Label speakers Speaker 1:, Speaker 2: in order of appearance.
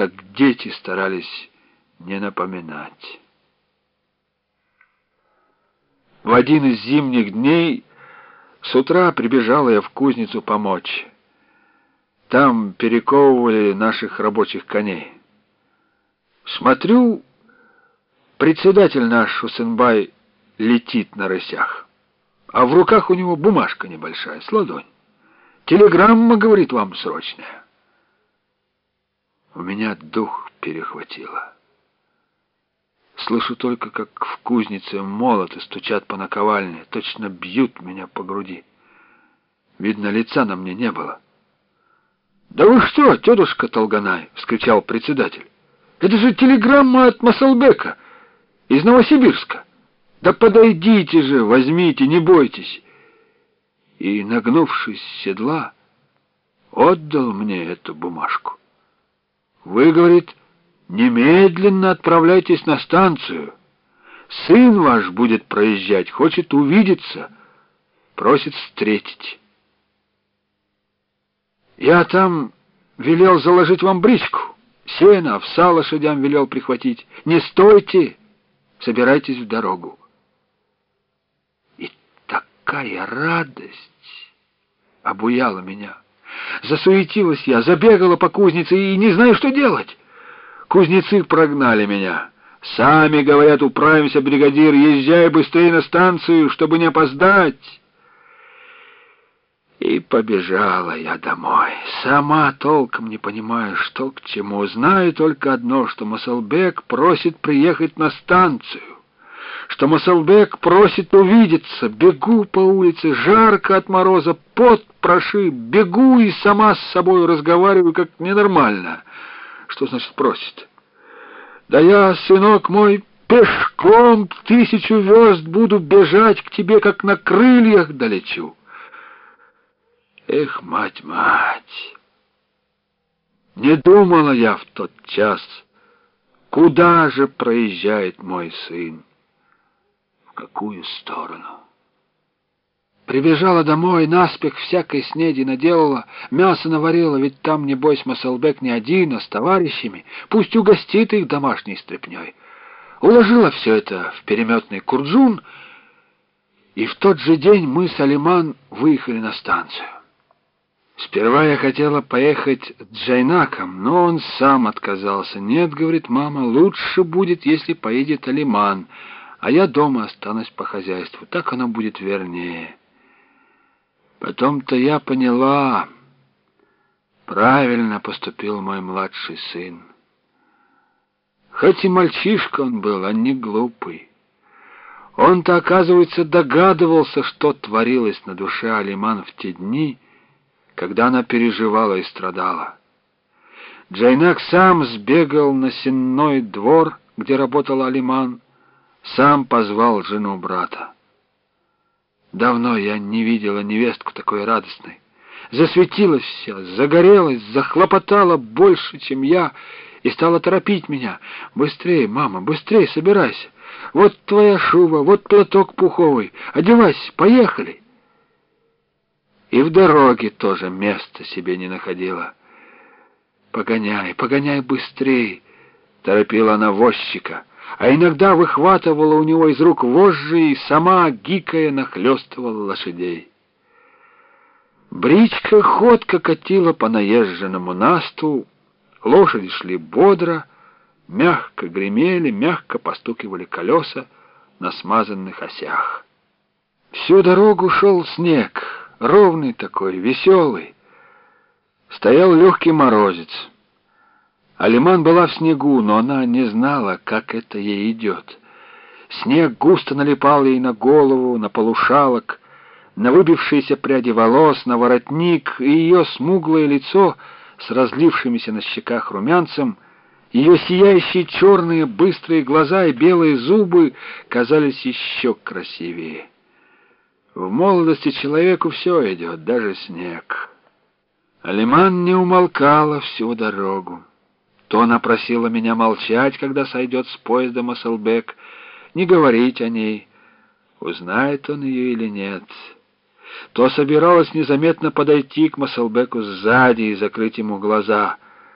Speaker 1: как дети старались не напоминать. В один из зимних дней с утра прибежала я в кузницу помочь. Там перековывали наших рабочих коней. Смотрю, председатель наш Усенбай летит на рысях, а в руках у него бумажка небольшая, с ладонь. Телеграмма, говорит, вам срочная. У меня дух перехватило. Слышу только, как в кузнице молоты стучат по наковальне, точно бьют меня по груди. Видно, лица на мне не было. «Да вы что, тетушка Толганай!» — вскричал председатель. «Это же телеграмма от Масалбека из Новосибирска! Да подойдите же, возьмите, не бойтесь!» И, нагнувшись с седла, отдал мне эту бумажку. «Вы, — говорит, — Немедленно отправляйтесь на станцию. Сын ваш будет проезжать, хочет увидеться, просит встретить. Я там велел заложить вам бричку, сено, овса лошадям велел прихватить. Не стойте, собирайтесь в дорогу. И такая радость обуяла меня. Засуетилась я, забегала по кузнице и не знаю, что делать. Кузнецы прогнали меня. Сами, говорят, управимся, бригадир, езжай быстрее на станцию, чтобы не опоздать. И побежала я домой. Сама толком не понимаю, что к чему. Знаю только одно, что Масалбек просит приехать на станцию. Что Масалбек просит увидеться. Бегу по улице, жарко от мороза, пот прошиб. Бегу и сама с собой разговариваю, как ненормально. Что значит просит? Да я, сынок мой, пешком тысячу верст буду бежать к тебе, как на крыльях долечу. Эх, мать, мать! Не думала я в тот час, куда же проезжает мой сын, какую сторону. Прибежала домой, наспех всякой снеди наделала, мясо наварила, ведь там, небось, Масалбек не один, а с товарищами. Пусть угостит их домашней стряпней. Уложила все это в переметный курджун, и в тот же день мы с Алиман выехали на станцию. Сперва я хотела поехать Джайнаком, но он сам отказался. «Нет, — говорит мама, — лучше будет, если поедет Алиман, а я дома останусь по хозяйству. Так оно будет вернее». Потом-то я поняла, правильно поступил мой младший сын. Хоть и мальчишка он был, а не глупый. Он-то, оказывается, догадывался, что творилось на душе Алиман в те дни, когда она переживала и страдала. Джайнак сам сбегал на сенной двор, где работал Алиман, сам позвал жену брата. Давно я не видела невестку такой радостной. Засветилась вся, загорелась, захлопотала больше, чем я, и стала торопить меня. «Быстрее, мама, быстрее собирайся! Вот твоя шуба, вот платок пуховый. Одевайся, поехали!» И в дороге тоже места себе не находила. «Погоняй, погоняй быстрее!» — торопила она возчика а иногда выхватывала у него из рук вожжи и сама, гикая, нахлестывала лошадей. Бричка ходко катила по наезженному насту, лошади шли бодро, мягко гремели, мягко постукивали колеса на смазанных осях. Всю дорогу шел снег, ровный такой, веселый. Стоял легкий морозец. Алиман была в снегу, но она не знала, как это ей идет. Снег густо налипал ей на голову, на полушалок, на выбившиеся пряди волос, на воротник, и ее смуглое лицо с разлившимися на щеках румянцем, ее сияющие черные быстрые глаза и белые зубы казались еще красивее. В молодости человеку все идет, даже снег. Алиман не умолкала всю дорогу. То она просила меня молчать, когда сойдет с поезда Масалбек, не говорить о ней, узнает он ее или нет. То собиралась незаметно подойти к Масалбеку сзади и закрыть ему глаза —